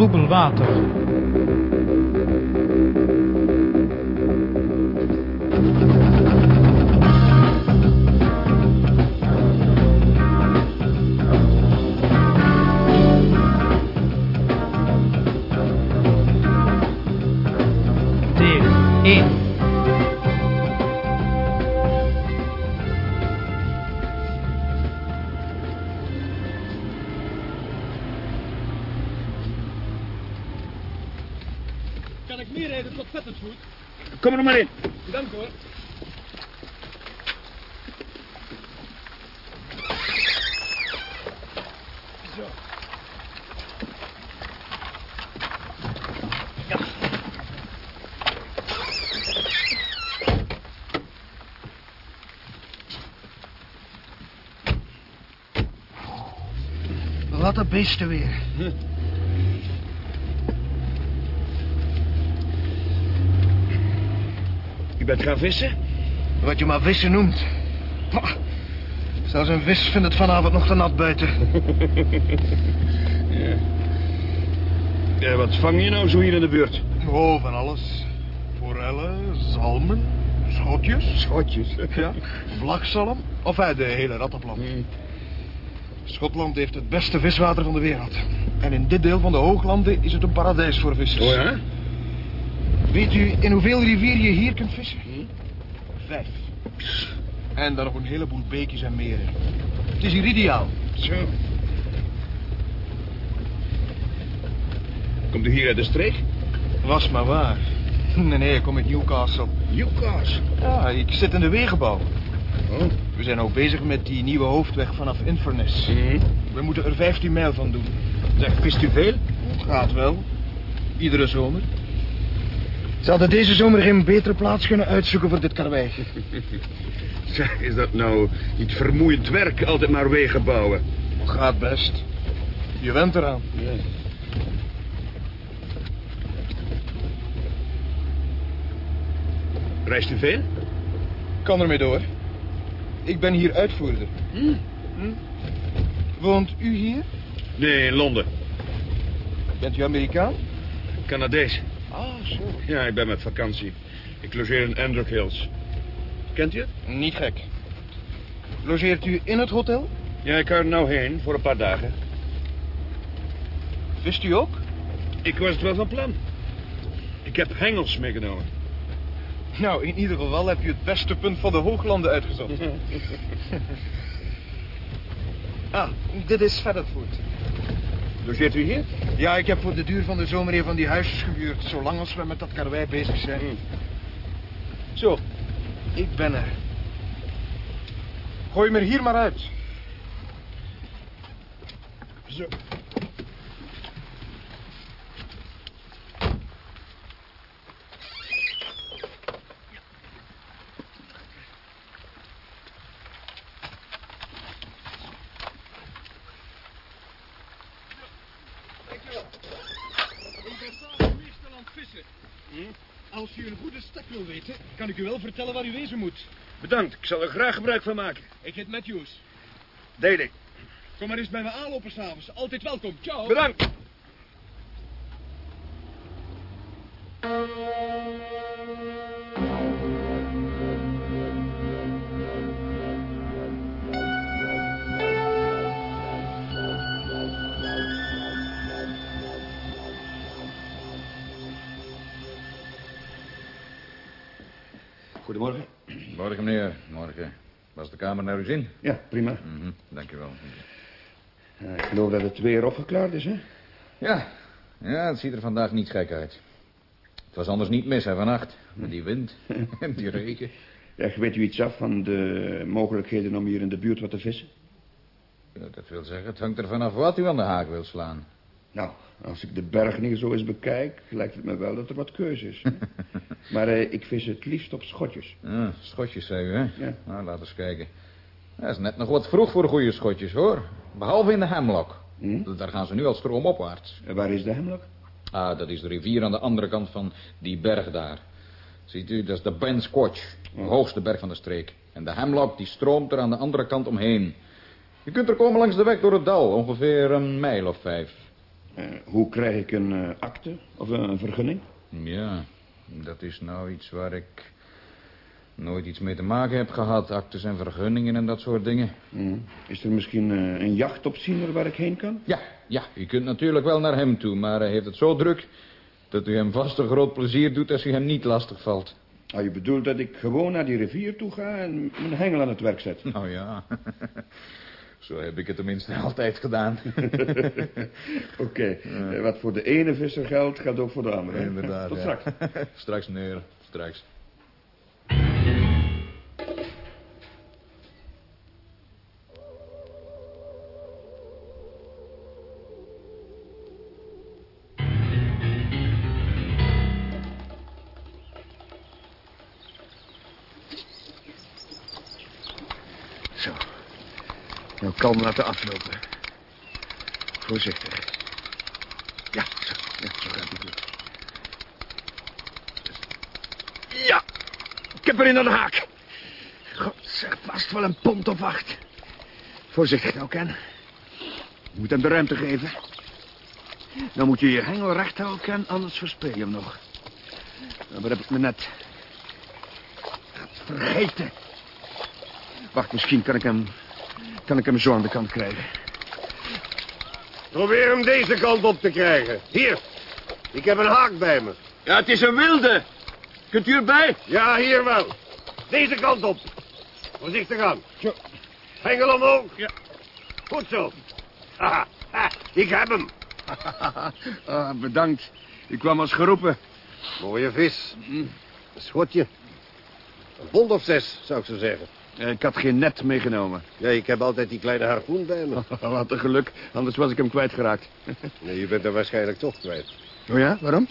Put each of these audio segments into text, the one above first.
troebel water. Beesten weer. U bent gaan vissen? Wat je maar vissen noemt. Zelfs een vis vindt het vanavond nog te nat buiten. Ja, wat vang je nou zo hier in de buurt? Oh, van alles. Forellen, zalmen, schotjes. Schotjes. Ja, vlagzalm. Of uit de hele rattenplant. Hmm. Schotland heeft het beste viswater van de wereld. En in dit deel van de hooglanden is het een paradijs voor vissers. Oh ja? Weet u in hoeveel rivieren je hier kunt vissen? Hm? Vijf. En dan nog een heleboel beekjes en meren. Het is hier ideaal. Zo. Komt u hier uit de streek? Was maar waar. Nee, nee, ik kom uit Newcastle. Newcastle. Ja, ik zit in de wegenbouw. Oh. We zijn ook bezig met die nieuwe hoofdweg vanaf Inverness. Mhm. We moeten er 15 mijl van doen. Zeg, vist u veel? Gaat wel. Iedere zomer. Ze hadden deze zomer geen betere plaats kunnen uitzoeken voor dit karwei. Zeg, is dat nou niet vermoeiend werk, altijd maar wegen bouwen? Gaat best. Je went eraan. Ja. Reist u veel? Kan ermee door. Ik ben hier uitvoerder. Hm? Woont u hier? Nee, in Londen. Bent u Amerikaan? Canadees. Ah, zo. Ja, ik ben met vakantie. Ik logeer in Androck Hills. Kent u het? Niet gek. Logeert u in het hotel? Ja, ik ga er nou heen voor een paar dagen. Vist u ook? Ik was het wel van plan. Ik heb hengels meegenomen. Nou, in ieder geval heb je het beste punt van de hooglanden uitgezocht. ah, dit is Fedderfoot. Logeert u hier? Ja, ik heb voor de duur van de zomer een van die huisjes gehuurd... zolang als we met dat karwei bezig zijn. Zo, ik ben er. Gooi me er hier maar uit. Zo. Ik ben s'avonds meestal aan het vissen. Als u een goede stek wil weten, kan ik u wel vertellen waar u wezen moet. Bedankt, ik zal er graag gebruik van maken. Ik heet Matthews. Daily. Kom maar eens bij me aanlopen s'avonds. Altijd welkom. Ciao. Bedankt. Goedemorgen. Morgen, meneer. Morgen. Was de kamer naar uw zin? Ja, prima. Mhm, dank u wel. Ja, ik geloof dat het weer opgeklaard is, hè? Ja, ja, het ziet er vandaag niet gek uit. Het was anders niet mis, hè, vannacht. Met die wind en die regen. Ja, weet u iets af van de mogelijkheden om hier in de buurt wat te vissen? Ja, dat wil zeggen, het hangt er vanaf wat u aan de haak wil slaan. Nou, als ik de bergen hier zo eens bekijk, lijkt het me wel dat er wat keuze is. maar eh, ik vis het liefst op schotjes. Ja, schotjes, zei u, hè? Ja. Nou, laten we eens kijken. Dat is net nog wat vroeg voor goede schotjes, hoor. Behalve in de Hemlock. Hm? Daar gaan ze nu al stroomopwaarts. En waar is de hemlock? Ah, dat is de rivier aan de andere kant van die berg daar. Ziet u, dat is de Ben Squatch, de hoogste berg van de streek. En de Hemlock, die stroomt er aan de andere kant omheen. Je kunt er komen langs de weg door het dal, ongeveer een mijl of vijf. Eh, hoe krijg ik een eh, akte of een vergunning? Ja, dat is nou iets waar ik nooit iets mee te maken heb gehad. Actes en vergunningen en dat soort dingen. Hm. Is er misschien eh, een jachtopziener waar ik heen kan? Ja, ja, u kunt natuurlijk wel naar hem toe, maar hij heeft het zo druk... dat u hem vast een groot plezier doet als u hem niet lastig valt. Ah, je bedoelt dat ik gewoon naar die rivier toe ga en mijn hengel aan het werk zet? Nou ja, zo heb ik het tenminste altijd gedaan. Oké, eh, wat voor de ene visser geldt, geldt ook voor de andere. Inderdaad, Tot straks. straks, meneer, straks. Kalm laten aflopen. Voorzichtig. Ja, zo. Ja, zo goed. Ja. Ik heb er in de haak. God, zeg vast wel een pond of acht. Voorzichtig nou, Ken. Je moet hem de ruimte geven. Dan moet je je hengel recht houden, Ken, anders verspeel je hem nog. Wat heb ik me net... vergeten. Wacht, misschien kan ik hem... kan ik hem zo aan de kant krijgen. Probeer hem deze kant op te krijgen. Hier. Ik heb een haak bij me. Ja, het is een wilde. Kunt u erbij? Ja, hier wel. Deze kant op. Voorzichtig aan. Zo. Hengel omhoog. Ja. Goed zo. Ha, ik heb hem. ah, bedankt. Ik kwam als geroepen. Mooie vis. Een schotje. Een pond of zes, zou ik zo zeggen. Eh, Ik had geen net meegenomen. Ja, ik heb altijd die kleine harpoen bij me. Wat een geluk, anders was ik hem kwijtgeraakt. Nee, je bent er waarschijnlijk toch kwijt. Oh ja, waarom?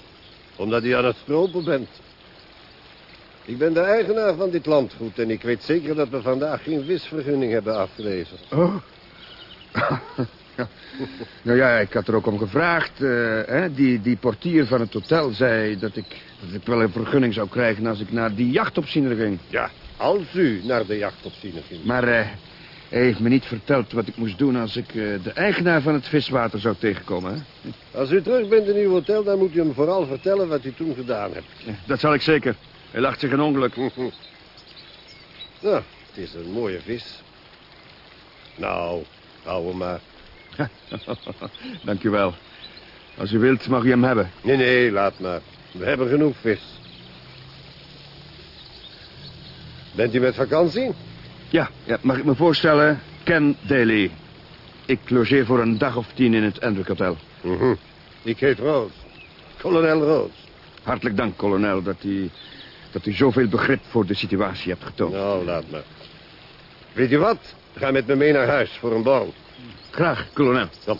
Omdat u aan het stropen bent. Ik ben de eigenaar van dit landgoed en ik weet zeker dat we vandaag geen visvergunning hebben afgeleverd. Oh. Ja. Nou ja, ik had er ook om gevraagd. eh, hè, die, die portier van het hotel zei dat ik, dat ik wel een vergunning zou krijgen... als ik naar die jachtopziener ging. Ja, als u naar de jachtopziener ging. Maar eh, hij heeft me niet verteld wat ik moest doen... als ik eh, de eigenaar van het viswater zou tegenkomen. Hè? Als u terug bent in uw hotel, dan moet u hem vooral vertellen wat u toen gedaan hebt. Ja, Dat zal ik zeker. Hij lacht zich een ongeluk. Nou, het is een mooie vis. Nou, hou hem maar. Dank u wel. Als u wilt, mag u hem hebben. Nee, nee, laat maar. We hebben genoeg vis. Bent u met vakantie? Ja, ja, mag ik me voorstellen? Ken Daly. Ik logeer voor een dag of tien in het Endrick Hotel. Mhm. Ik heet Roos. Kolonel Roos. Hartelijk dank, kolonel, dat u, dat u zoveel begrip voor de situatie hebt getoond. Nou, laat maar. Weet u wat? Ga met me mee naar huis voor een borrel. Graag, kolonel. Kom.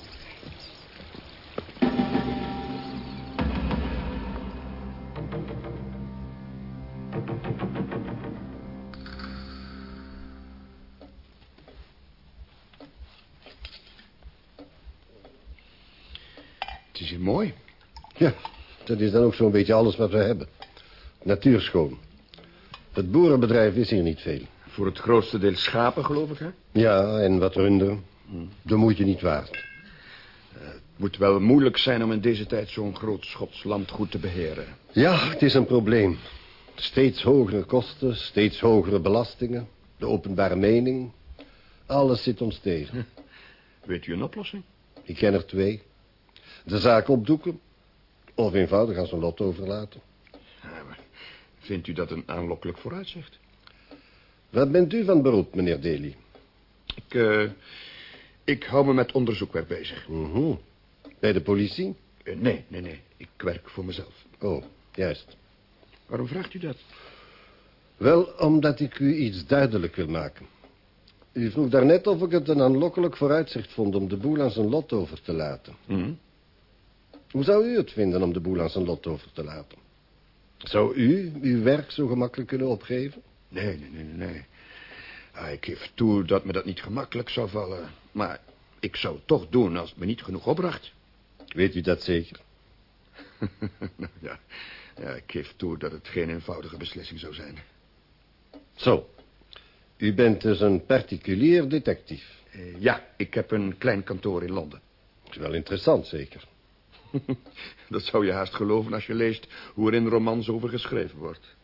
Dat is dan ook zo'n beetje alles wat we hebben. Natuurschoon. Het boerenbedrijf is hier niet veel. Voor het grootste deel schapen, geloof ik, hè? Ja, en wat runderen. De moeite niet waard. Het moet wel moeilijk zijn om in deze tijd zo'n groot Schots landgoed te beheren. Ja, het is een probleem. Steeds hogere kosten, steeds hogere belastingen. De openbare mening. Alles zit ons tegen. Weet u een oplossing? Ik ken er twee. De zaak opdoeken. Of eenvoudig aan zijn lot overlaten. Vindt u dat een aanlokkelijk vooruitzicht? Wat bent u van beroep, meneer Daly? Ik, eh, ik hou me met onderzoekwerk bezig. Mhm. Bij de politie? Eh, nee, nee, nee. Ik werk voor mezelf. Oh, juist. Waarom vraagt u dat? Wel, omdat ik u iets duidelijk wil maken. U vroeg daarnet of ik het een aanlokkelijk vooruitzicht vond om de boel aan zijn lot over te laten. Hm? Hoe zou u het vinden om de boel aan zijn lot over te laten? Zou u uw werk zo gemakkelijk kunnen opgeven? Nee, nee, nee, nee. Ah, ik geef toe dat me dat niet gemakkelijk zou vallen. Maar ik zou het toch doen als het me niet genoeg opbracht. Weet u dat zeker? Nou, ja. ja, ik geef toe dat het geen eenvoudige beslissing zou zijn. Zo. U bent dus een particulier detectief. Eh, ja, ik heb een klein kantoor in Londen. Dat is wel interessant, zeker. Dat zou je haast geloven als je leest hoe er in romans over geschreven wordt.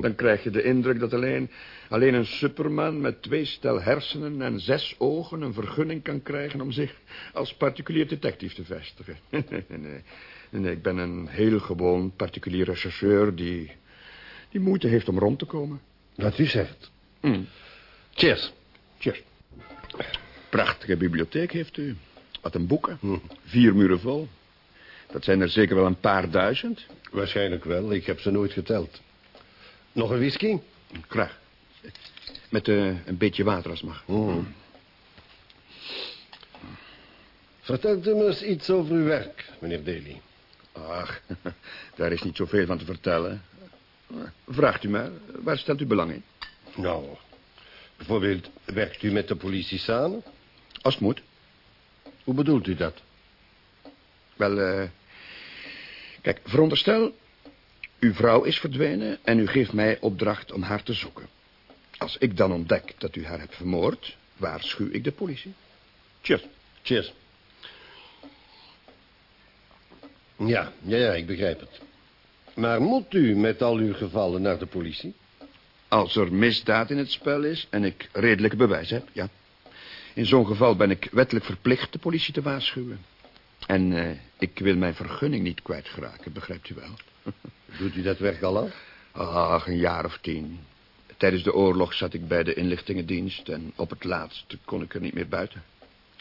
Dan krijg je de indruk dat alleen, alleen een superman met twee stel hersenen en zes ogen een vergunning kan krijgen om zich als particulier detectief te vestigen. Nee, nee, nee, ik ben een heel gewoon particulier rechercheur die, die moeite heeft om rond te komen. Wat u zegt. Mm. Cheers. Cheers. Prachtige bibliotheek heeft u. Wat een boeken. Vier muren vol. Dat zijn er zeker wel een paar duizend. Waarschijnlijk wel, ik heb ze nooit geteld. Nog een whisky? Graag. Met eh, een beetje water als mag. Mm. Vertelt u me eens iets over uw werk, meneer Daly. Ach, daar is niet zoveel van te vertellen. Vraagt u maar, waar stelt u belang in? Nou, bijvoorbeeld, werkt u met de politie samen? Als het moet. Hoe bedoelt u dat? Wel, eh... kijk, veronderstel... uw vrouw is verdwenen en u geeft mij opdracht om haar te zoeken. Als ik dan ontdek dat u haar hebt vermoord... waarschuw ik de politie. Cheers. Cheers. Ja, ja, ja, ik begrijp het. Maar moet u met al uw gevallen naar de politie? Als er misdaad in het spel is en ik redelijke bewijs heb, ja. In zo'n geval ben ik wettelijk verplicht de politie te waarschuwen. En eh, ik wil mijn vergunning niet kwijtgeraken, begrijpt u wel? Doet u dat werk al af? Ach, een jaar of tien. Tijdens de oorlog zat ik bij de inlichtingendienst... en op het laatst kon ik er niet meer buiten.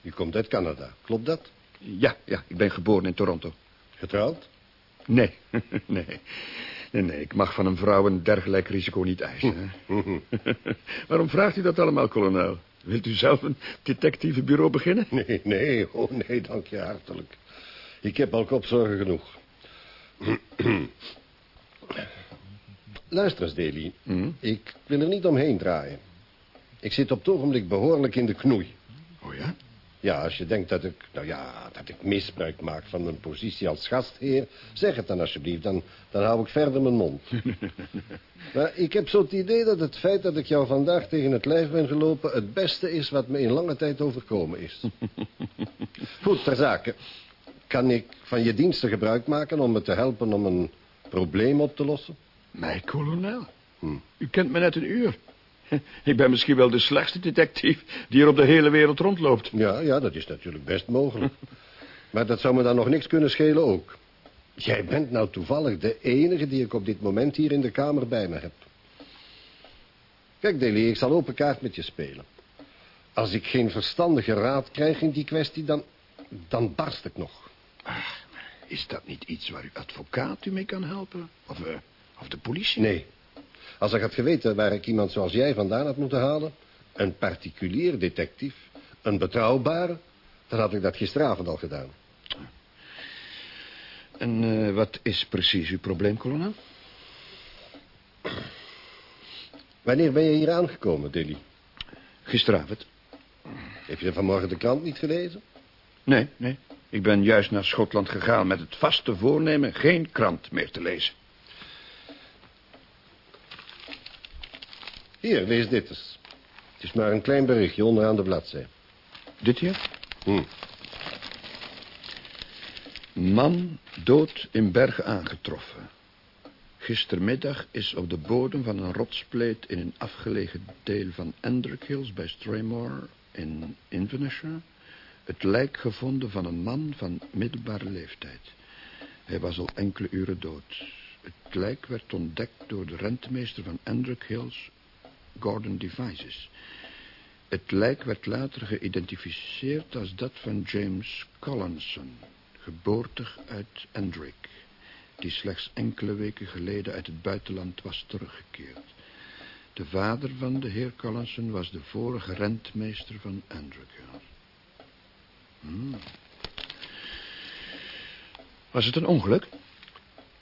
U komt uit Canada, klopt dat? Ja, ja, ik ben geboren in Toronto. Getrouwd? Nee, nee. Nee, nee, ik mag van een vrouw een dergelijk risico niet eisen. hè. Waarom vraagt u dat allemaal, kolonel? Wilt u zelf een detectivebureau beginnen? Nee, nee, oh nee, dank je hartelijk. Ik heb al kopzorgen genoeg. Luister eens, Deli. Hm? Ik wil er niet omheen draaien. Ik zit op het ogenblik behoorlijk in de knoei. Oh ja? Ja, als je denkt dat ik, nou ja, dat ik misbruik maak van mijn positie als gastheer... zeg het dan alsjeblieft, dan, dan hou ik verder mijn mond. maar ik heb zo het idee dat het feit dat ik jou vandaag tegen het lijf ben gelopen... het beste is wat me in lange tijd overkomen is. Goed, ter zake. Kan ik van je diensten gebruik maken om me te helpen om een probleem op te lossen? Mij, kolonel? Hm. U kent me net een uur. Ik ben misschien wel de slechtste detectief die er op de hele wereld rondloopt. Ja, ja, dat is natuurlijk best mogelijk. maar dat zou me dan nog niks kunnen schelen ook. Jij bent nou toevallig de enige die ik op dit moment hier in de kamer bij me heb. Kijk, Deli, ik zal open kaart met je spelen. Als ik geen verstandige raad krijg in die kwestie, dan, dan barst ik nog. Is dat niet iets waar uw advocaat u mee kan helpen? Of, eh, of de politie? Nee. Als ik had geweten waar ik iemand zoals jij vandaan had moeten halen... een particulier detectief, een betrouwbare... dan had ik dat gisteravond al gedaan. En eh, wat is precies uw probleem, kolonel? Wanneer ben je hier aangekomen, Dilly? Gisteravond. Heb je vanmorgen de krant niet gelezen? Nee, nee. Ik ben juist naar Schotland gegaan met het vaste voornemen geen krant meer te lezen. Hier, lees dit eens. Het is maar een klein berichtje onderaan de bladzij. Dit hier? Hm. Man dood in Bergen aangetroffen. Gistermiddag is op de bodem van een rotspleet in een afgelegen deel van Endrick Hills bij Straymore in Inverness het lijk gevonden van een man van middelbare leeftijd. Hij was al enkele uren dood. Het lijk werd ontdekt door de rentmeester van Endrick Hills, Gordon Devices. Het lijk werd later geïdentificeerd als dat van James Collinson, geboortig uit Endrick, die slechts enkele weken geleden uit het buitenland was teruggekeerd. De vader van de heer Collinson was de vorige rentmeester van Endrick. Hmm. Was het een ongeluk?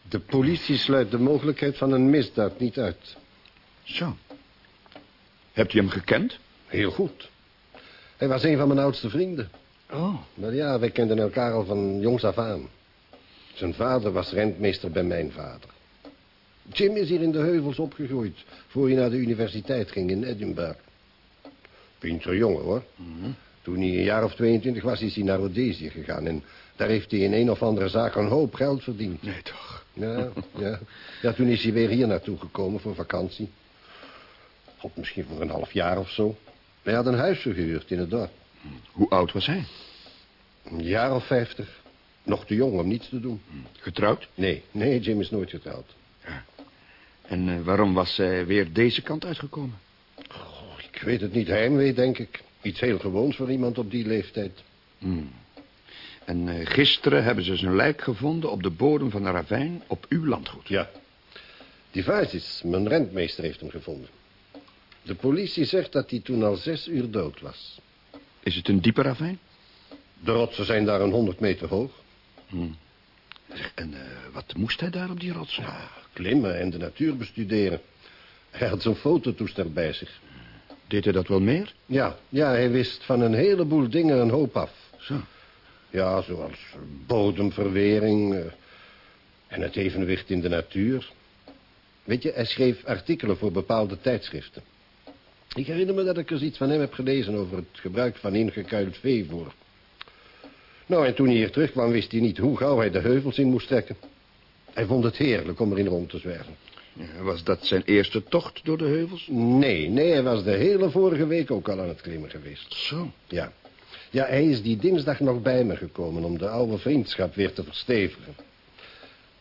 De politie sluit de mogelijkheid van een misdaad niet uit. Zo. Hebt u hem gekend? Heel goed. Hij was een van mijn oudste vrienden. Oh. Maar ja, wij kenden elkaar al van jongs af aan. Zijn vader was rentmeester bij mijn vader. Jim is hier in de heuvels opgegroeid... voor hij naar de universiteit ging in Edinburgh. Pinter jongen, hoor. Toen Toen hij een jaar of 22 was, is hij naar Rhodesië gegaan. En daar heeft hij in een of andere zaak een hoop geld verdiend. Nee, toch? Ja, ja. ja, toen is hij weer hier naartoe gekomen voor vakantie. God, misschien voor een half jaar of zo. Hij had een huis gehuurd in het dorp. Hoe oud was hij? Een jaar of vijftig. Nog te jong om niets te doen. Getrouwd? Nee, nee, Jim is nooit getrouwd. En eh, waarom was zij weer deze kant uitgekomen? Oh, ik weet het niet, heimwee, denk ik. Iets heel gewoons voor iemand op die leeftijd. Hmm. En eh, gisteren hebben ze zijn lijk gevonden op de bodem van een ravijn op uw landgoed. Ja. Die Vazis, mijn rentmeester, heeft hem gevonden. De politie zegt dat hij toen al zes uur dood was. Is het een diepe ravijn? De rotsen zijn daar een honderd meter hoog. Zeg, en eh, wat moest hij daar op die rotsen? Ja, klimmen en de natuur bestuderen. Hij had zo'n fototoestel bij zich. Deed hij dat wel meer? Ja, ja, hij wist van een heleboel dingen een hoop af. Zo. Ja, zoals eh, bodemverwering eh, en het evenwicht in de natuur. Weet je, hij schreef artikelen voor bepaalde tijdschriften. Ik herinner me dat ik eens iets van hem heb gelezen over het gebruik van ingekuild veevoer. Nou, en toen hij hier terugkwam, wist hij niet hoe gauw hij de heuvels in moest trekken. Hij vond het heerlijk om erin rond te zwerven. Was dat zijn eerste tocht door de heuvels? Nee, nee, hij was de hele vorige week ook al aan het klimmen geweest. Zo. Ja. Ja, hij is die dinsdag nog bij me gekomen om de oude vriendschap weer te verstevigen.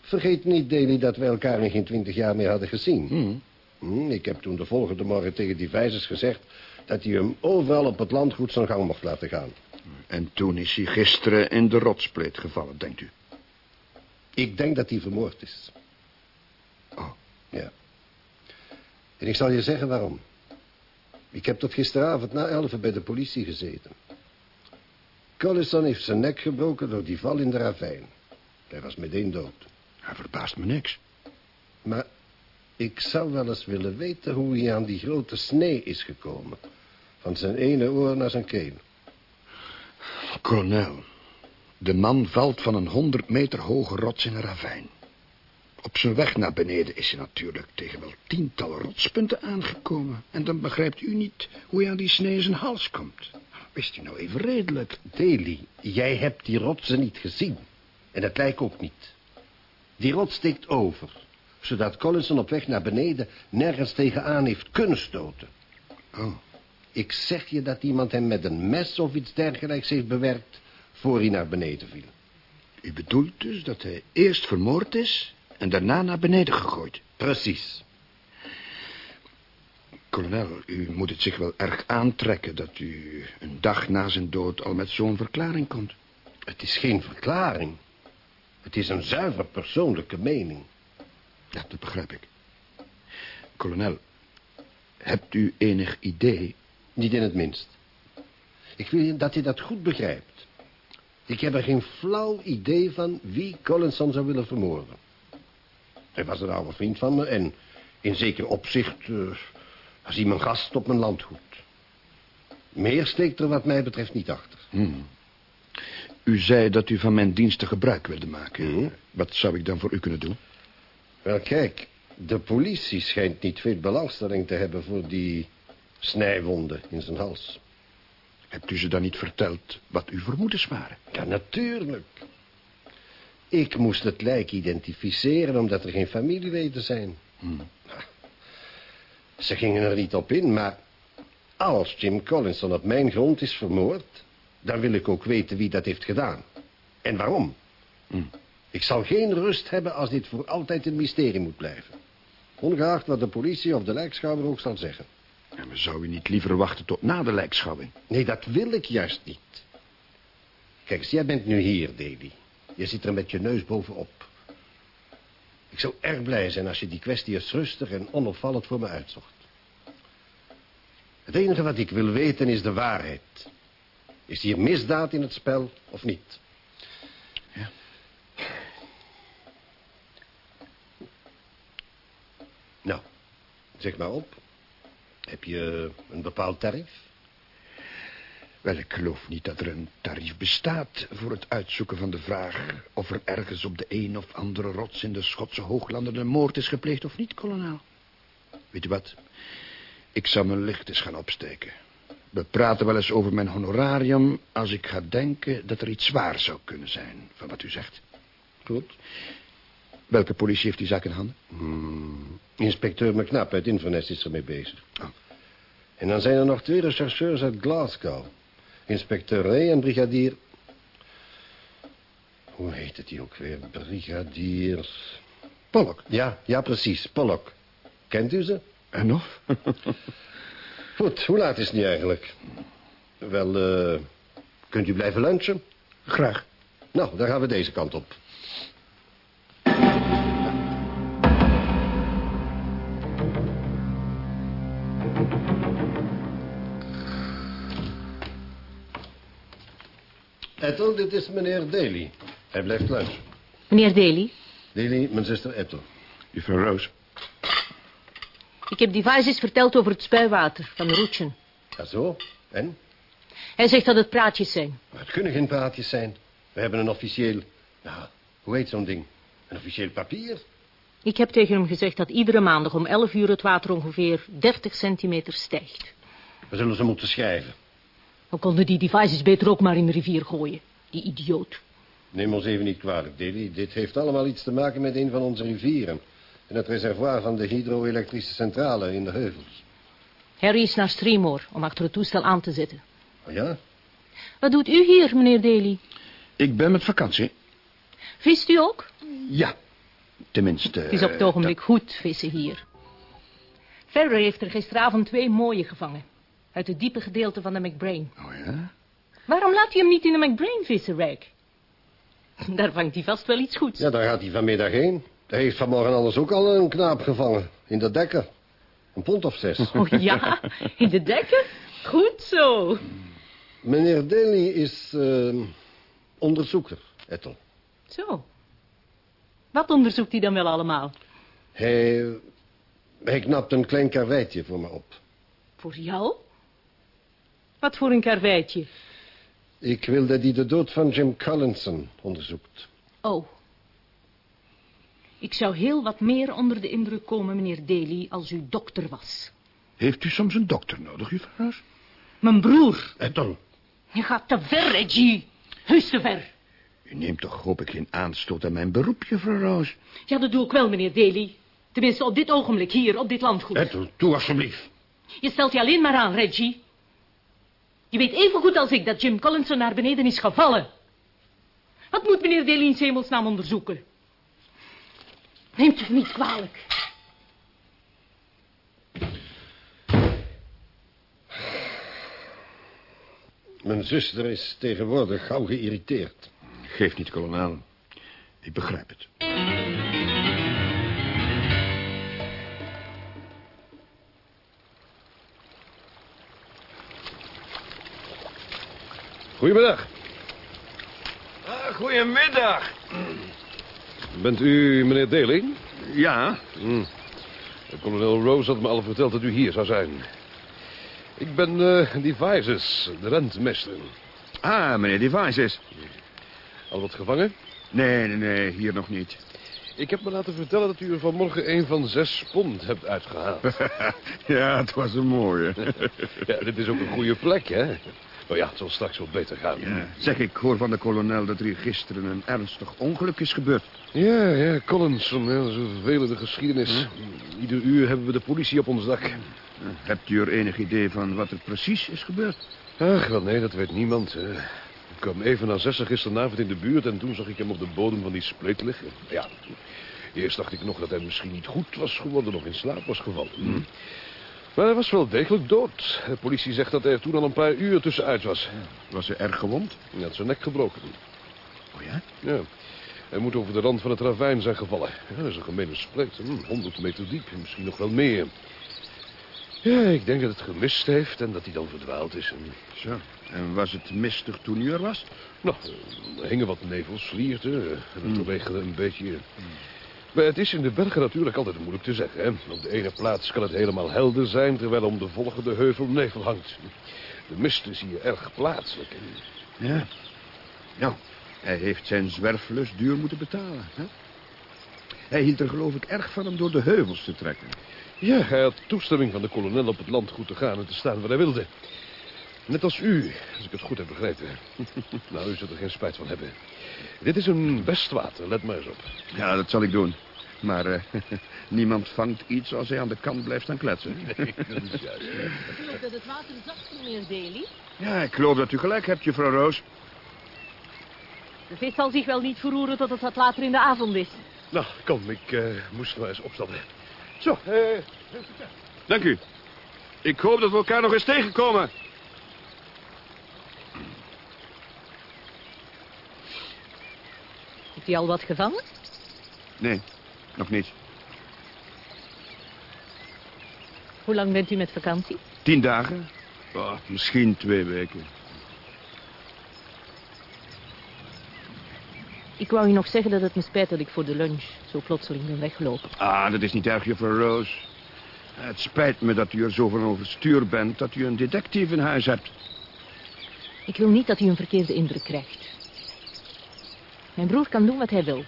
Vergeet niet, Daly, dat we elkaar in geen twintig jaar meer hadden gezien. Hmm. Hm, ik heb toen de volgende morgen tegen die vijzers gezegd... dat hij hem overal op het landgoed zijn gang mocht laten gaan. En toen is hij gisteren in de rotspleet gevallen, denkt u? Ik denk dat hij vermoord is. Oh. Ja. En ik zal je zeggen waarom. Ik heb tot gisteravond na elf bij de politie gezeten. Collison heeft zijn nek gebroken door die val in de ravijn. Hij was meteen dood. Hij verbaast me niks. Maar ik zou wel eens willen weten hoe hij aan die grote snee is gekomen. Van zijn ene oor naar zijn keel. Kolonel, de man valt van een honderd meter hoge rots in een ravijn. Op zijn weg naar beneden is hij natuurlijk tegen wel tientallen rotspunten aangekomen. En dan begrijpt u niet hoe hij aan die snee in zijn hals komt. Wist u nou even redelijk? Daly, jij hebt die rotsen niet gezien. En het lijkt ook niet. Die rots steekt over, zodat Collison op weg naar beneden nergens tegenaan heeft kunnen stoten. Oh, Ik zeg je dat iemand hem met een mes of iets dergelijks heeft bewerkt... voor hij naar beneden viel. u bedoelt dus dat hij eerst vermoord is en daarna naar beneden gegooid. Precies. Kolonel, u moet het zich wel erg aantrekken dat u een dag na zijn dood al met zo'n verklaring komt. Het is geen verklaring. Het is een zuiver persoonlijke mening. Ja, dat begrijp ik. Kolonel, hebt u enig idee? Niet in het minst. Ik wil dat je dat goed begrijpt. Ik heb er geen flauw idee van wie Collinson zou willen vermoorden. Hij was een oude vriend van me en in zeker opzicht eh, was hij mijn gast op mijn landgoed. Meer steekt er wat mij betreft niet achter. Hmm. U zei dat u van mijn diensten gebruik wilde maken. Mhm. Wat zou ik dan voor u kunnen doen? Wel, kijk, de politie schijnt niet veel belangstelling te hebben voor die snijwonden in zijn hals. Hebt u ze dan niet verteld wat uw vermoedens waren? Ja, natuurlijk. Ik moest het lijk identificeren omdat er geen familieleden zijn. Hmm. Ze gingen er niet op in, maar als Jim Collinson op mijn grond is vermoord... dan wil ik ook weten wie dat heeft gedaan. En waarom. Hmm. Ik zal geen rust hebben als dit voor altijd een mysterie moet blijven. Ongeacht wat de politie of de lijkschouwer ook zal zeggen. En we zou u niet liever wachten tot na de lijkschouwing? Nee, dat wil ik juist niet. Kijk eens, jij bent nu hier, Davy. Je zit er met je neus bovenop. Ik zou erg blij zijn als je die kwestie eens rustig en onopvallend voor me uitzocht. Het enige wat ik wil weten is de waarheid. Is hier misdaad in het spel of niet? Nou, zeg maar op. Heb je een bepaald tarief? Wel, ik geloof niet dat er een tarief bestaat voor het uitzoeken van de vraag... of er ergens op de een of andere rots in de Schotse hooglanden een moord is gepleegd of niet, kolonel. Weet u wat? Ik zal mijn licht eens gaan opsteken. We praten wel eens over mijn honorarium... als ik ga denken dat er iets waar zou kunnen zijn... van wat u zegt. Goed. Welke politie heeft die zaak in handen? Hmm. Inspecteur McKnap uit Inverness is ermee bezig. Oh. En dan zijn er nog twee rechercheurs uit Glasgow. Inspecteur Ray en brigadier... Hoe heet het die ook weer? Brigadier... Pollock. Ja, ja, precies. Pollock. Kent u ze? En of? Goed, hoe laat is het nu eigenlijk? Wel, eh, kunt u blijven lunchen? Graag. Nou, dan gaan we deze kant op. Ethel, dit is meneer Daly. Hij blijft lunchen. Meneer Daly, Daly, mijn zuster Ethel. Juffrouw Roos. ik heb Devices verteld over het spuiwater van Roetjen. Ja, zo. En? Hij zegt dat het praatjes zijn. Maar het kunnen geen praatjes zijn. We hebben een officieel... Ja, hoe heet zo'n ding? Een officieel papier? Ik heb tegen hem gezegd dat iedere maandag om 11 uur het water ongeveer 30 centimeter stijgt. We zullen ze moeten schrijven. Dan konden die Devices beter ook maar in de rivier gooien. Die idioot. Neem ons even niet kwalijk, Daly. Dit heeft allemaal iets te maken met een van onze rivieren. En het reservoir van de hydro-elektrische centrale in de heuvels. Harry is naar Streamore om achter het toestel aan te zetten. Oh ja? Wat doet u hier, meneer Daly? Ik ben met vakantie. Vist u ook? Ja. Tenminste... Het is op het eh, ogenblik goed vissen hier. Ferrer heeft er gisteravond twee mooie gevangen. Uit het diepe gedeelte van de McBrain. Oh ja? Waarom laat u hem niet in de McBrain vissen, Rijk? Daar vangt hij vast wel iets goeds. Ja, daar gaat hij vanmiddag heen. Hij heeft vanmorgen anders ook al een knaap gevangen. In de dekker. Een pond of zes. Oh ja, in de dekken? Goed zo. Meneer Daly is eh, onderzoeker, Ethel. Zo. Wat onderzoekt hij dan wel allemaal? Hij, hij knapt een klein karweitje voor me op. Voor jou? Wat voor een karweitje? Ik wil dat hij de dood van Jim Collinson onderzoekt. Oh. Ik zou heel wat meer onder de indruk komen, meneer Daly, als u dokter was. Heeft u soms een dokter nodig, juffrouw? Mijn broer. Ethel. Je gaat te ver, Reggie. Heus te ver. U neemt toch hoop ik geen aanstoot aan mijn beroep, juffrouw Roos? Ja, dat doe ik wel, meneer Daly. Tenminste, op dit ogenblik, hier, op dit landgoed. Ethel, toe alsjeblieft. Je stelt je alleen maar aan, Reggie. Je weet even goed als ik dat Jim Collinson naar beneden is gevallen. Wat moet meneer Daly in 's hemelsnaam onderzoeken? Neemt u niet kwalijk. Mijn zuster is tegenwoordig gauw geïrriteerd. Geef niet, kolonel. Ik begrijp het. Goedemiddag. Ah, goedemiddag. Bent u meneer Daly? Ja, Hm. Kolonel Rose had me al verteld dat u hier zou zijn. Ik ben eh Devices, de rentmeester. Ah, meneer Devices. Al wat gevangen? Nee, nee, nee, hier nog niet. Ik heb me laten vertellen dat u er vanmorgen een van zes pond hebt uitgehaald. ja, het was een mooie. ja, dit is ook een goede plek, hè? Nou ja, het zal straks wel beter gaan. Ja, zeg, ik hoor van de kolonel dat er hier gisteren een ernstig ongeluk is gebeurd. Ja, ja, Collinson, ja, zo'n vervelende geschiedenis. Ieder uur hebben we de politie op ons dak. Eh, Hebt u er enig idee van wat er precies is gebeurd? Ach, wel nee, dat weet niemand. hè. Ik kwam even na zessen gisteravond in de buurt... en toen zag ik hem op de bodem van die spleet liggen. Ja, eerst dacht ik nog dat hij misschien niet goed was geworden... of in slaap was gevallen. Maar hij was wel degelijk dood. De politie zegt dat hij er toen al een paar uur tussenuit was. Was hij erg gewond? Hij had zijn nek gebroken. Oh ja? Ja. Hij moet over de rand van het ravijn zijn gevallen. Ja, dat is een gemene spleet. Hm, 100 meter diep, misschien nog wel meer. Ja, ik denk dat het gemist heeft en dat hij dan verdwaald is. Zo. En was het mistig toen u er was? nou, er hingen wat nevels, slierten eh, en het regende een beetje. Maar het is in de bergen natuurlijk altijd moeilijk te zeggen. Hè? Op de ene plaats kan het helemaal helder zijn... terwijl om de volgende heuvel nevel hangt. De mist is hier erg plaatselijk. Ja. Nou, hij heeft zijn zwerflust duur moeten betalen. Hè? Hij hield er geloof ik erg van om door de heuvels te trekken. Ja, hij had toestemming van de kolonel op het landgoed te gaan en te staan waar hij wilde. Net als u, als ik het goed heb begrepen. nou, u zult er geen spijt van hebben. Dit is een best water, let maar eens op. Ja, dat zal ik doen. Maar eh, niemand vangt iets als hij aan de kant blijft staan kletsen. Nee, dat is juist. Ik geloof dat het water zacht is, meneer Daly. Ja, ik geloof dat u gelijk hebt, juffrouw Roos. De vis zal zich wel niet verroeren tot het wat later in de avond is. Nou, kom, ik eh, moest maar eens opstappen. Zo, eh, Dank u. Ik hoop dat we elkaar nog eens tegenkomen. Heeft u al wat gevangen? Nee, nog niet. Hoe lang bent u met vakantie? Tien dagen? Oh, misschien twee weken. Ik wou u nog zeggen dat het me spijt dat ik voor de lunch zo plotseling ben weggelopen. Ah, dat is niet erg, juffrouw Roos. Het spijt me dat u er zo van overstuur bent dat u een detectief in huis hebt. Ik wil niet dat u een verkeerde indruk krijgt. Mijn broer kan doen wat hij wil.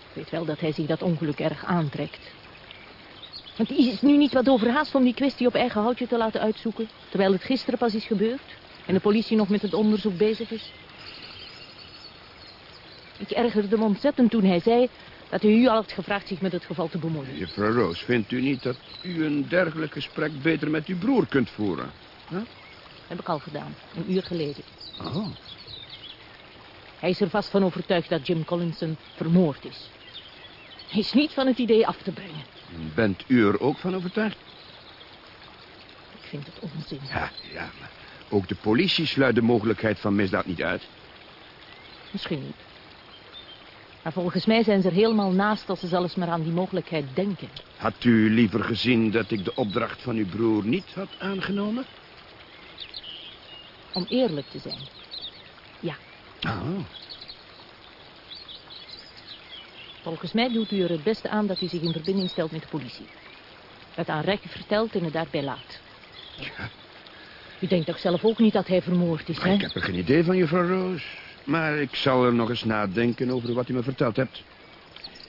Ik weet wel dat hij zich dat ongeluk erg aantrekt. Want hij is nu niet wat overhaast om die kwestie op eigen houtje te laten uitzoeken... terwijl het gisteren pas is gebeurd en de politie nog met het onderzoek bezig is. Ik ergerde me ontzettend toen hij zei dat hij u al had gevraagd zich met het geval te bemoeien. Juffrouw Roos, vindt u niet dat u een dergelijk gesprek beter met uw broer kunt voeren? Heb ik al gedaan, een uur geleden. Oh. Hij is er vast van overtuigd dat Jim Collinson vermoord is. Hij is niet van het idee af te brengen. Bent u er ook van overtuigd? Ik vind het onzin. Ja, ja, maar ook de politie sluit de mogelijkheid van misdaad niet uit. Misschien niet. Maar volgens mij zijn ze er helemaal naast als ze zelfs maar aan die mogelijkheid denken. Had u liever gezien dat ik de opdracht van uw broer niet had aangenomen? Om eerlijk te zijn. Ja, Oh. volgens mij doet u er het beste aan dat u zich in verbinding stelt met de politie. Het aan Rek vertelt en het daarbij laat. Ja, U denkt toch zelf ook niet dat hij vermoord is, hè? ik heb er geen idee van, juffrouw Roos. Maar ik zal er nog eens nadenken over wat u me verteld hebt.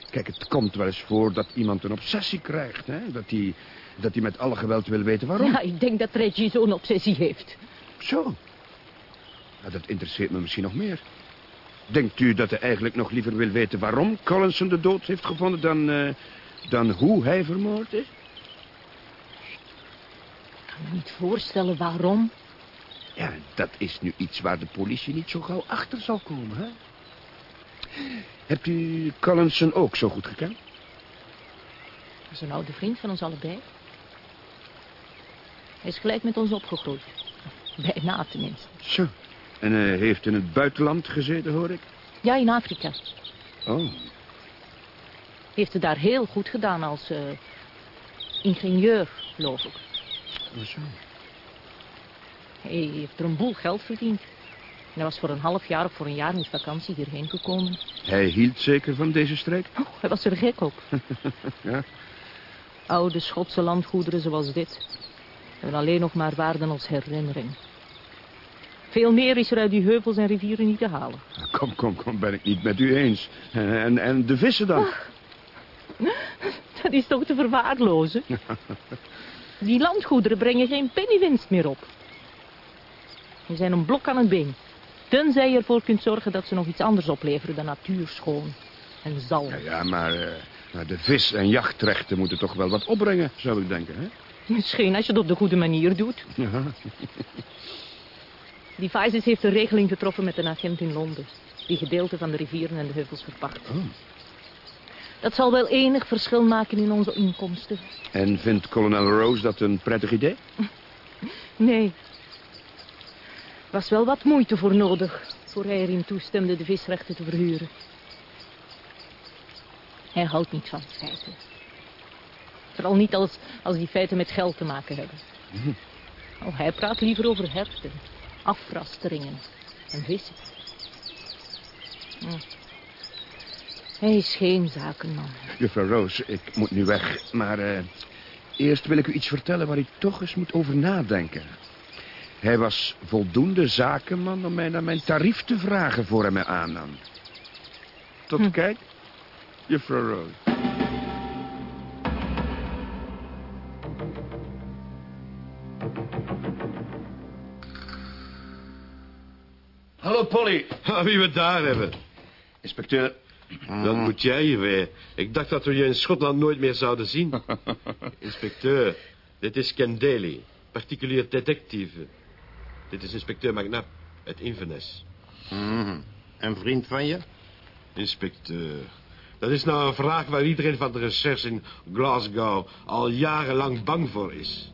Kijk, het komt wel eens voor dat iemand een obsessie krijgt, hè? Dat hij, dat hij met alle geweld wil weten waarom. Ja, ik denk dat Reggie zo'n obsessie heeft. Zo. Dat interesseert me misschien nog meer. Denkt u dat hij eigenlijk nog liever wil weten waarom Collinson de dood heeft gevonden dan, eh, dan hoe hij vermoord is? Ik kan me niet voorstellen waarom. Ja, dat is nu iets waar de politie niet zo gauw achter zal komen, hè? Hebt u Collinson ook zo goed gekend? Dat is een oude vriend van ons allebei. Hij is gelijk met ons opgegroeid. Bijna tenminste. Zo. En hij heeft in het buitenland gezeten, hoor ik? Ja, in Afrika. Oh, Heeft het daar heel goed gedaan als eh, ingenieur, geloof ik. oh, zo. Hij heeft er een boel geld verdiend. En hij was voor een half jaar of voor een jaar met vakantie hierheen gekomen. Hij hield zeker van deze streek? Oh, hij was er gek op. Ja. Oude Schotse landgoederen zoals dit... hebben alleen nog maar waarden als herinnering. Veel meer is er uit die heuvels en rivieren niet te halen. Kom, kom, kom, ben ik niet met u eens. En, en de vissen dan? Dat is toch te verwaarlozen? Die landgoederen brengen geen pennywinst meer op. Die zijn een blok aan het been. Tenzij je ervoor kunt zorgen dat ze nog iets anders opleveren dan natuur schoon en zalm. Ja, ja, maar, eh, maar de vis- en jachtrechten moeten toch wel wat opbrengen, zou ik denken, hè? Misschien als je het op de goede manier doet. Ja. Die Vices heeft een regeling getroffen met een agent in Londen. Die gedeelte van de rivieren en de heuvels verpacht. Oh. Dat zal wel enig verschil maken in onze inkomsten. En vindt kolonel Rose dat een prettig idee? Nee. Er was wel wat moeite voor nodig... voor hij erin toestemde de visrechten te verhuren. Hij houdt niet van feiten. Vooral niet als, als die feiten met geld te maken hebben. Oh, hij praat liever over herten, afrasteringen en vissen. Hm. Hij is geen zakenman. Juffrouw Rose, ik moet nu weg, maar eh, eerst wil ik u iets vertellen waar u toch eens moet over nadenken. Hij was voldoende zakenman om mij naar mijn tarief te vragen voor hij mij aannam. Tot Hm. kijk, juffrouw Polly. Ah, wie we daar hebben. Inspecteur. Dat moet jij hier weer. Ik dacht dat we je in Schotland nooit meer zouden zien. Inspecteur, dit is Ken Daly, particulier detectieve. Dit is inspecteur McNabb uit Inverness. Een vriend van je? Inspecteur, dat is nou een vraag waar iedereen van de recherche in Glasgow al jarenlang bang voor is.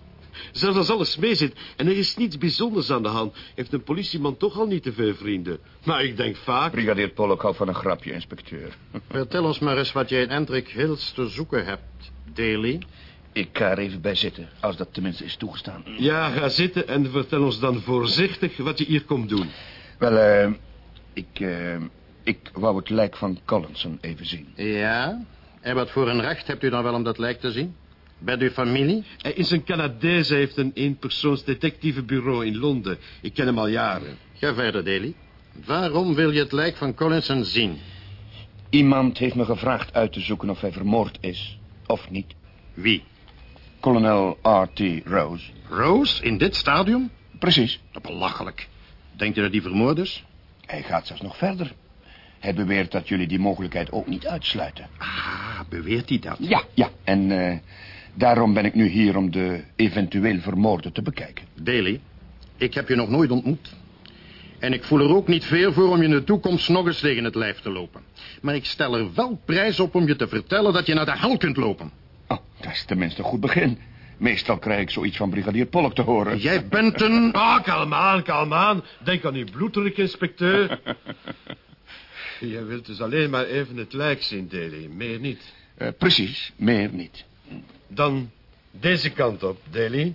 Zelfs als alles meezit en er is niets bijzonders aan de hand... heeft een politieman toch al niet te veel vrienden. Maar ik denk vaak... Brigadier Pollock houdt van een grapje, inspecteur. Vertel ons maar eens wat jij in Hendrik Hills te zoeken hebt, Daly. Ik ga er even bij zitten, als dat tenminste is toegestaan. Ja, ga zitten en vertel ons dan voorzichtig wat je hier komt doen. Wel, eh, ik, eh, ik wou het lijk van Collinson even zien. Ja? En wat voor een recht hebt u dan wel om dat lijk te zien? Bent u familie? Hij is een Canadees, hij heeft een eenpersoons detectivebureau in Londen. Ik ken hem al jaren. Ga verder, Daly. Waarom wil je het lijk van Collinson zien? Iemand heeft me gevraagd uit te zoeken of hij vermoord is, of niet. Wie? Kolonel R.T. Rose. Rose, in dit stadium? Precies. Belachelijk. Denkt u dat die vermoord is? Hij gaat zelfs nog verder. Hij beweert dat jullie die mogelijkheid ook niet uitsluiten. Ah, beweert hij dat? Ja, ja. En eh, daarom ben ik nu hier om de eventueel vermoorden te bekijken. Daly, ik heb je nog nooit ontmoet. En ik voel er ook niet veel voor om je in de toekomst nog eens tegen het lijf te lopen. Maar ik stel er wel prijs op om je te vertellen dat je naar de hel kunt lopen. Oh, dat is tenminste een goed begin. Meestal krijg ik zoiets van brigadier Pollock te horen. Jij bent een... Ah, kalm aan, kalm aan. Denk aan uw bloeddruk, inspecteur. Jij wilt dus alleen maar even het lijk zien, Daly. Meer niet. Eh, precies, meer niet. Dan deze kant op, Daly.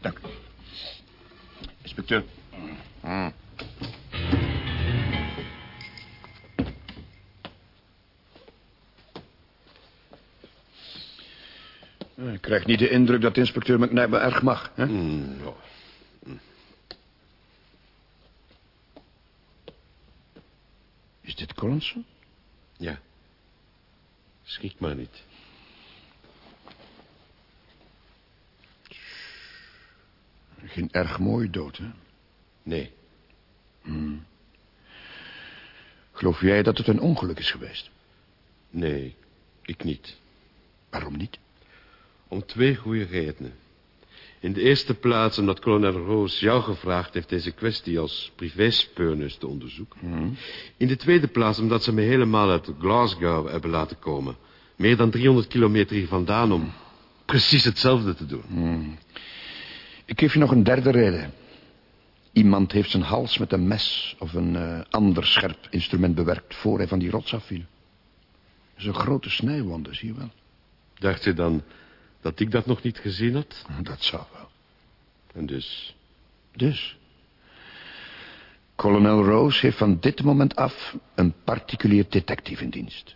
Dank u. Inspecteur. Ik krijg niet de indruk dat inspecteur McNabb me erg mag. Hè? Hmm, ja. Is dit Collinson? ja. Schrik maar niet. Geen erg mooie dood, hè? Nee. Geloof jij dat het een ongeluk is geweest? Nee, ik niet. Waarom niet? Om twee goede redenen. In de eerste plaats omdat kolonel Roos jou gevraagd heeft deze kwestie als privéspeurneus te onderzoeken. In de tweede plaats omdat ze me helemaal uit Glasgow hebben laten komen. Meer dan 300 kilometer hier vandaan om precies hetzelfde te doen. Ik geef je nog een derde reden. Iemand heeft zijn hals met een mes of een eh, ander scherp instrument bewerkt... voor hij van die rots afviel. Dat is een grote snijwonde, zie je wel. Dacht je dan dat ik dat nog niet gezien had? Dat zou wel. En dus... Dus... Kolonel Rose heeft van dit moment af een particulier detective in dienst.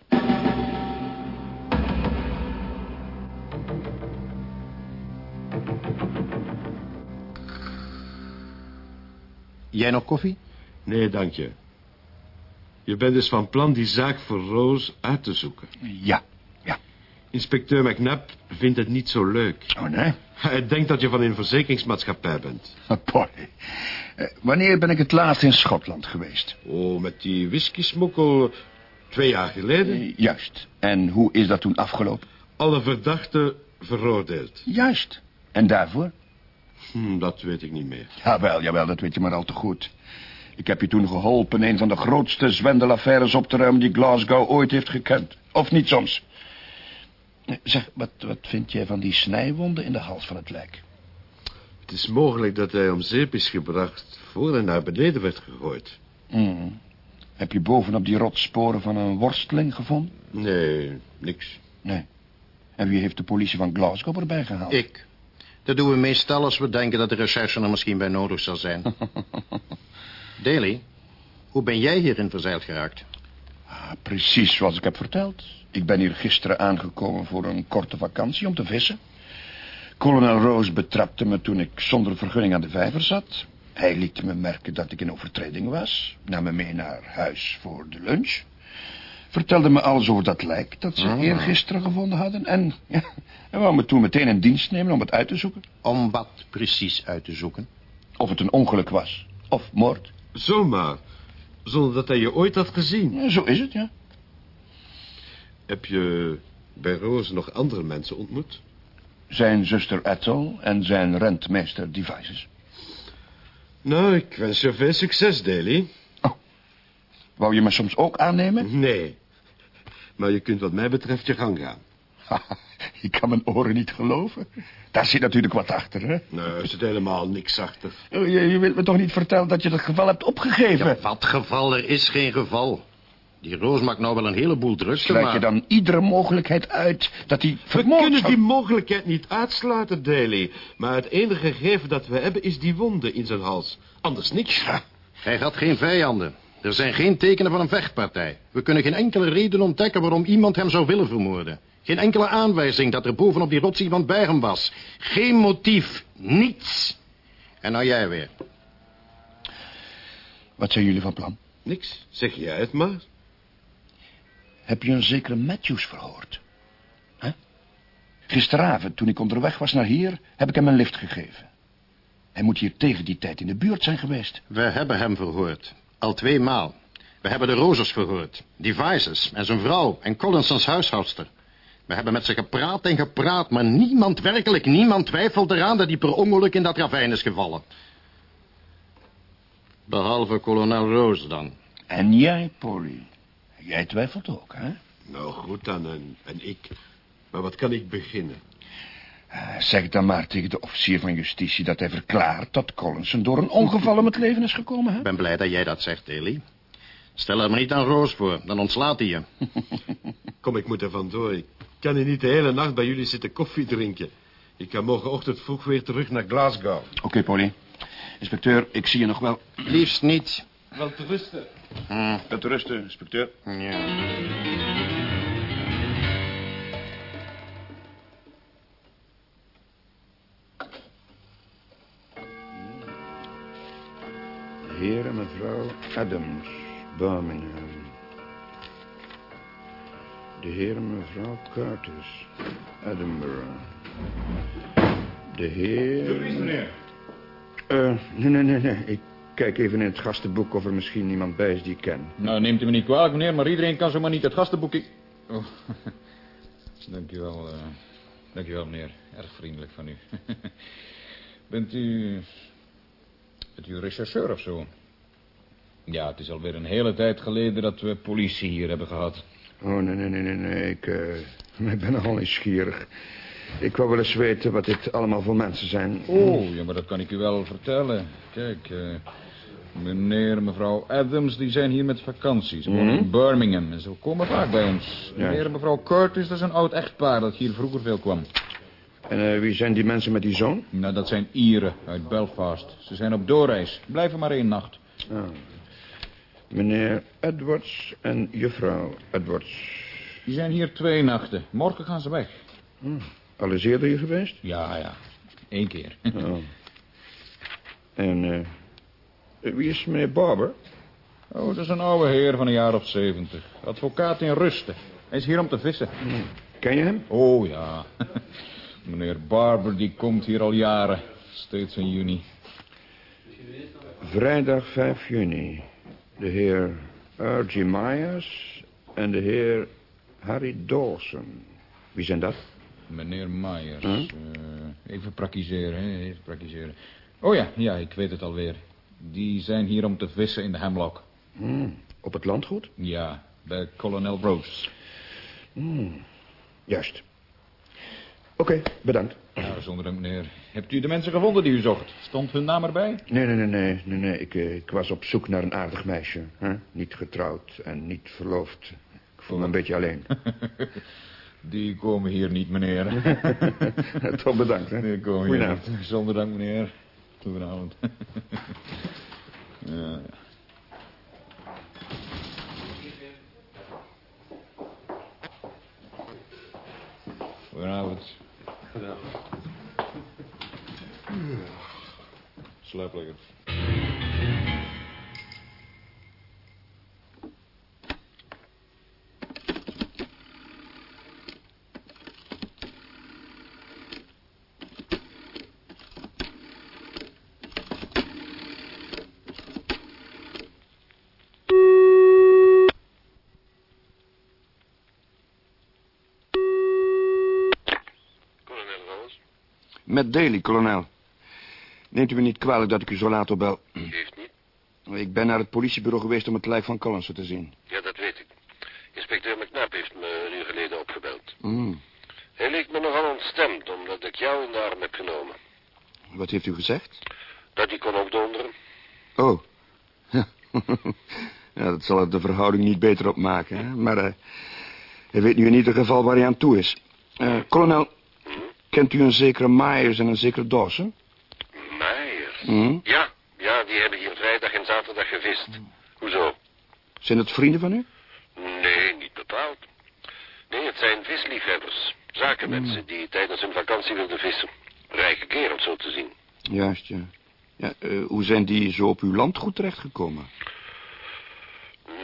Jij nog koffie? Nee, dank je. Je bent dus van plan die zaak voor Roos uit te zoeken. Ja, ja. Inspecteur McNabb vindt het niet zo leuk. Oh, nee? Hij denkt dat je van een verzekeringsmaatschappij bent. Polly. Eh, wanneer ben ik het laatst in Schotland geweest? Oh, met die whisky-smokkel twee jaar geleden. Eh, juist. En hoe is dat toen afgelopen? Alle verdachten veroordeeld. Juist. En daarvoor? Hm, dat weet ik niet meer. Jawel, jawel, dat weet je maar al te goed. Ik heb je toen geholpen een van de grootste zwendelaffaires op te ruimen die Glasgow ooit heeft gekend. Of niet soms. Zeg, wat, wat vind jij van die snijwonden in de hals van het lijk? Het is mogelijk dat hij om zeep is gebracht... voor hij naar beneden werd gegooid. Hmm. Heb je bovenop die rots sporen van een worsteling gevonden? Nee, niks. Nee. En wie heeft de politie van Glasgow erbij gehaald? Ik. Dat doen we meestal als we denken dat de recherche er misschien bij nodig zal zijn. Daly, hoe ben jij hierin verzeild geraakt? Ah, precies zoals ik heb verteld. Ik ben hier gisteren aangekomen voor een korte vakantie om te vissen. Kolonel Rose betrapte me toen ik zonder vergunning aan de vijver zat. Hij liet me merken dat ik in overtreding was. Nam me mee naar huis voor de lunch. Vertelde me alles over dat lijk dat ze eergisteren gevonden hadden. En, ja, en wou me toen meteen in dienst nemen om het uit te zoeken. Om wat precies uit te zoeken? Of het een ongeluk was. Of moord. Zomaar. zonder dat hij je ooit had gezien. Ja, zo is het, ja. Heb je bij Roos nog andere mensen ontmoet? Zijn zuster Ethel en zijn rentmeester Devices. Nou, ik wens je veel succes, Daly. Wou je me soms ook aannemen? Nee. Maar je kunt wat mij betreft je gang gaan. Ik kan mijn oren niet geloven. Daar zit natuurlijk wat achter, hè? Nee, er zit helemaal niks achter. Oh, Je, je wilt me toch niet vertellen dat je het geval hebt opgegeven? Ja, wat geval? Er is geen geval. Die Roos maakt nou wel een heleboel druk, Sluit maar... je dan iedere mogelijkheid uit dat hij We vermoord kunnen zou- die mogelijkheid niet uitsluiten, Daly. Maar het enige gegeven dat we hebben is die wonde in zijn hals. Anders niks. Hij had geen vijanden. Er zijn geen tekenen van een vechtpartij. We kunnen geen enkele reden ontdekken waarom iemand hem zou willen vermoorden. Geen enkele aanwijzing dat er bovenop die rots iemand bij hem was. Geen motief. Niets. En nou jij weer. Wat zijn jullie van plan? Niks. Zeg jij het maar. Heb je een zekere Matthews verhoord? Hè? Gisteravond, toen ik onderweg was naar hier, heb ik hem een lift gegeven. Hij moet hier tegen die tijd in de buurt zijn geweest. We hebben hem verhoord. Al twee maal. We hebben de Rozers verhoord. Devices en zijn vrouw en Collinsons huishoudster. We hebben met ze gepraat en gepraat, maar niemand, werkelijk niemand, twijfelt eraan dat hij per ongeluk in dat ravijn is gevallen. Behalve kolonel Roos dan. En jij, Polly. Jij twijfelt ook, hè? Nou, goed dan. En, en ik. Maar wat kan ik beginnen? Eh, Zeg dan maar tegen de officier van justitie dat hij verklaart dat Collinson door een ongeval om het leven is gekomen, hè? Ik ben blij dat jij dat zegt, Eli. Stel er maar niet aan Roos voor, dan ontslaat hij je. Kom, ik moet er vandoor. Ik kan hier niet de hele nacht bij jullie zitten koffie drinken. Ik ga morgenochtend vroeg weer terug naar Glasgow. Oké, Polly. Inspecteur, ik zie je nog wel. Liefst niet. Wel te rusten. Hm, Met rusten, inspecteur. ja. Adams, Birmingham. De heer en mevrouw Curtis, Edinburgh. De heer... meneer. Eh, nee, nee, nee, nee. Ik kijk even in het gastenboek of er misschien iemand bij is die ik ken. Nou, neemt u me niet kwalijk, meneer, maar iedereen kan zomaar niet het gastenboekje... Oh, dank u wel, eh, dank u wel, meneer. Erg vriendelijk van u. Bent u... Bent u rechercheur of zo? Ja, het is alweer een hele tijd geleden dat we politie hier hebben gehad. Oh, nee, nee, nee, nee, nee. Ik, eh, ik ben nogal nieuwsgierig. Ik wou wel eens weten wat dit allemaal voor mensen zijn. Oh, ja, maar dat kan ik u wel vertellen. Kijk, eh, meneer en mevrouw Adams, die zijn hier met vakantie. Ze wonen in Birmingham en ze komen vaak bij ons. Ja. Meneer en mevrouw Curtis, dat is een oud echtpaar dat hier vroeger veel kwam. En eh, wie zijn die mensen met die zoon? Nou, dat zijn Ieren uit Belfast. Ze zijn op doorreis. Blijven maar één nacht. Ah. Meneer Edwards en juffrouw Edwards. Die zijn hier twee nachten. Morgen gaan ze weg. Al eens eerder hier geweest? Ja, ja. Eén keer. Oh. En eh, wie is meneer Barber? Oh, dat is een oude heer van een jaar of zeventig. Advocaat in Rusten. Hij is hier om te vissen. Ken je hem? Oh, ja. Meneer Barber, die komt hier al jaren. Steeds in juni. Vrijdag 5 juni. De heer R.G. Myers en de heer Harry Dawson. Wie zijn dat? Meneer Myers. Eh, even praktiseren, hè. Even praktiseren. Oh ja, ja, ik weet het alweer. Die zijn hier om te vissen in de Hemlock. Hmm, Op het landgoed? Ja, bij kolonel Rose. Juist. Oké, bedankt. Nou, zonder dank, meneer. Hebt u de mensen gevonden die u zocht? Stond hun naam erbij? Nee, nee, nee, nee, nee, nee. Ik, eh, ik was op zoek naar een aardig meisje. Hè? Niet getrouwd en niet verloofd. Ik voel me een beetje alleen. Die komen hier niet, meneer. Toch bedankt, hè? Die komen hier niet. Zonder dank, meneer. Goedenavond. ja. Goedenavond. Slaap lekker. Met Daly, kolonel. Neemt u me niet kwalijk dat ik u zo laat opbel. Geeft niet. Ik ben naar het politiebureau geweest om het lijf van Collinson te zien. Ja, dat weet ik. Inspecteur McNabb heeft me een uur geleden opgebeld. Mm. Hij leek me nogal ontstemd, omdat ik jou in de arm heb genomen. Wat heeft u gezegd? Dat hij kon opdonderen. Oh. ja, dat zal er de verhouding niet beter op maken, hè? Maar eh, hij weet nu in ieder geval waar hij aan toe is. Eh, kolonel, kent u een zekere Myers en een zekere Dawson? Myers? Hm? Ja, ja, die hebben hier vrijdag en zaterdag gevist. Hoezo? Zijn het vrienden van u? Nee, niet bepaald. Nee, het zijn visliefhebbers. Zakenmensen die tijdens hun vakantie wilden vissen. Rijke kerels, zo te zien. Juist, ja. ja eh, hoe zijn die zo op uw landgoed terechtgekomen?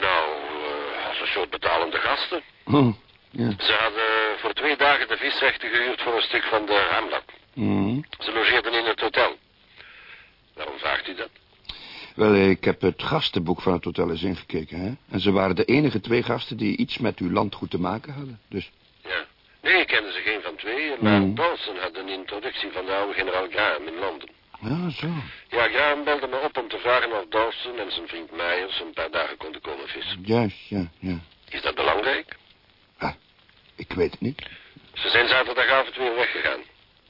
Nou, eh, als een soort betalende gasten. Oh, ja. Ze hadden voor twee dagen de visrechten gehuurd voor een stuk van de Hamlet. Mhm. Ze logeerden in het hotel. Waarom vraagt u dat? Wel, ik heb het gastenboek van het hotel eens ingekeken, hè. En ze waren de enige twee gasten die iets met uw landgoed te maken hadden. Dus, Ja. Nee, ik kende ze geen van tweeën, maar. Dawson had een introductie van de oude generaal Graham in Londen. ja, zo. Ja, Graham belde me op om te vragen of Dawson en zijn vriend Myers een paar dagen konden komen vissen. Juist, ja, ja. Is dat belangrijk? Ik weet het niet. Ze zijn zaterdagavond weer weggegaan.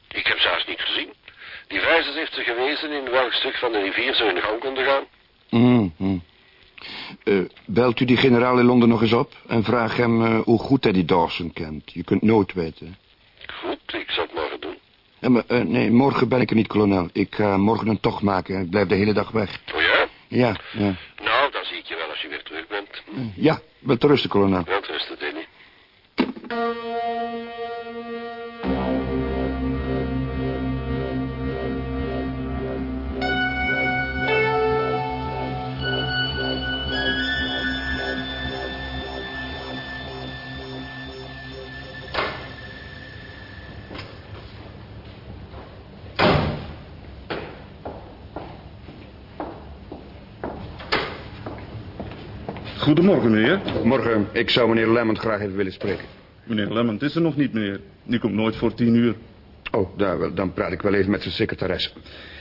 Ik heb ze haast niet gezien. Die vrijzers heeft ze gewezen in welk stuk van de rivier ze hun gang konden gaan. Mhm. Eh, belt u die generaal in Londen nog eens op en vraag hem eh, hoe goed hij die Dawson kent. Je kunt nooit weten. Goed, ik zal het morgen doen. Ja, maar, eh, nee, morgen ben ik er niet, kolonel. Ik ga morgen een tocht maken. Ik blijf de hele dag weg. Oh ja? Ja, ja. Nou, dan zie ik je wel als je weer terug bent. Ja, wel te rusten, kolonel. Wel Goedemorgen, meneer. Morgen, ik zou meneer Lemmond graag even willen spreken. Meneer Lemmend is er nog niet, meneer. Die komt nooit voor tien uur. Oh, daar, wel, dan praat ik wel even met zijn secretaresse.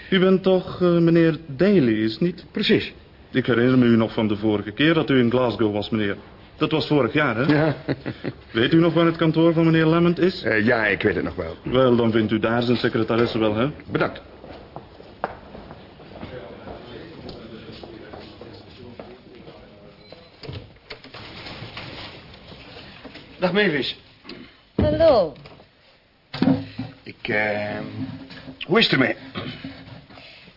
U bent toch eh, meneer Daly, is niet? Precies. Ik herinner me u nog van de vorige keer dat u in Glasgow was, meneer. Dat was vorig jaar, hè? Ja. Weet u nog waar het kantoor van meneer Lemmend is? Eh, ja, ik weet het nog wel. Wel, dan vindt u daar zijn secretaresse wel, hè? Bedankt. Dag Mavis. Hallo. Ik, eh... Hoe is het ermee?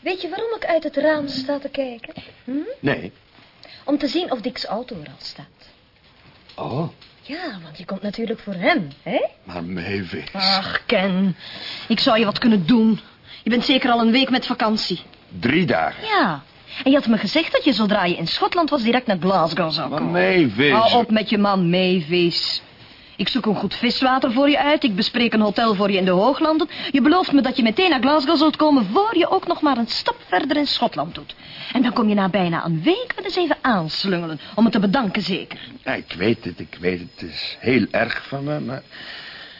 Weet je waarom ik uit het raam sta te kijken? Hm? Nee. Om te zien of Dick's auto er al staat. Oh, Ja, want je komt natuurlijk voor hem, hè? maar Mavis. Ach, Ken. Ik zou je wat kunnen doen. Je bent zeker al een week met vakantie. Drie dagen. Ja. En je had me gezegd dat je zodra je in Schotland was direct naar Glasgow zou Maar komen. Mavis. Hou op met je man Mavis. Ik zoek een goed viswater voor je uit. Ik bespreek een hotel voor je in de Hooglanden. Je belooft me dat je meteen naar Glasgow zult komen... voor je ook nog maar een stap verder in Schotland doet. En dan kom je na bijna een week wel eens even aanslungelen... om me te bedanken zeker. Ja, ik weet het, ik weet het. Het is heel erg van me, maar...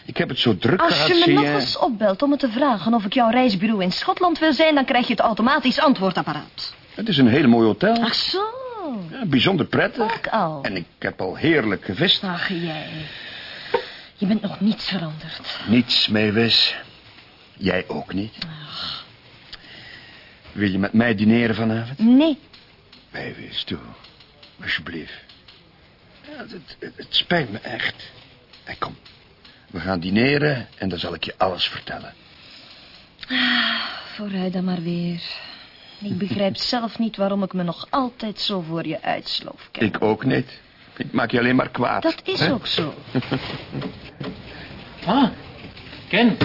Ik heb het zo druk Als gehad, je me nog je. eens opbelt om me te vragen... of ik jouw reisbureau in Schotland wil zijn... dan krijg je het automatisch antwoordapparaat. Het is een heel mooi hotel. Ach zo. Ja, bijzonder prettig. Ook al. En ik heb al heerlijk gevist. Ach, jij. Je bent nog niets veranderd. Niets, Mavis. Jij ook niet. Wil je met mij dineren vanavond? Nee. Mavis, toe. Alsjeblieft. Ja, het, het, het spijt me echt. Hey, kom. We gaan dineren en dan zal ik je alles vertellen. Vooruit dan maar weer. Ik begrijp zelf niet waarom ik me nog altijd zo voor je uitsloof. Ken. Ik ook niet. Ik maak je alleen maar kwaad. Dat is hè? ook zo. Ah, Ken.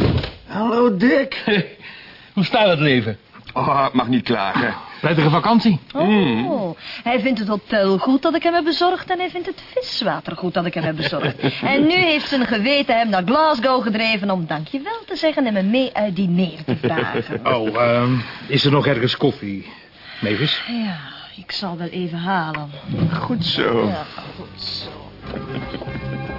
Hallo, Dick. Hoe staat het leven? Oh, ik mag niet klagen. Prettige vakantie? Oh, hij vindt het hotel goed dat ik hem heb bezorgd... en hij vindt het viswater goed dat ik hem heb bezorgd. En nu heeft zijn geweten hem naar Glasgow gedreven... om dankjewel te zeggen en me mee uit diner te vragen. Oh, ehm, is er nog ergens koffie? Mavis? Ja, ik zal wel even halen. Goed zo. Ja, goed zo.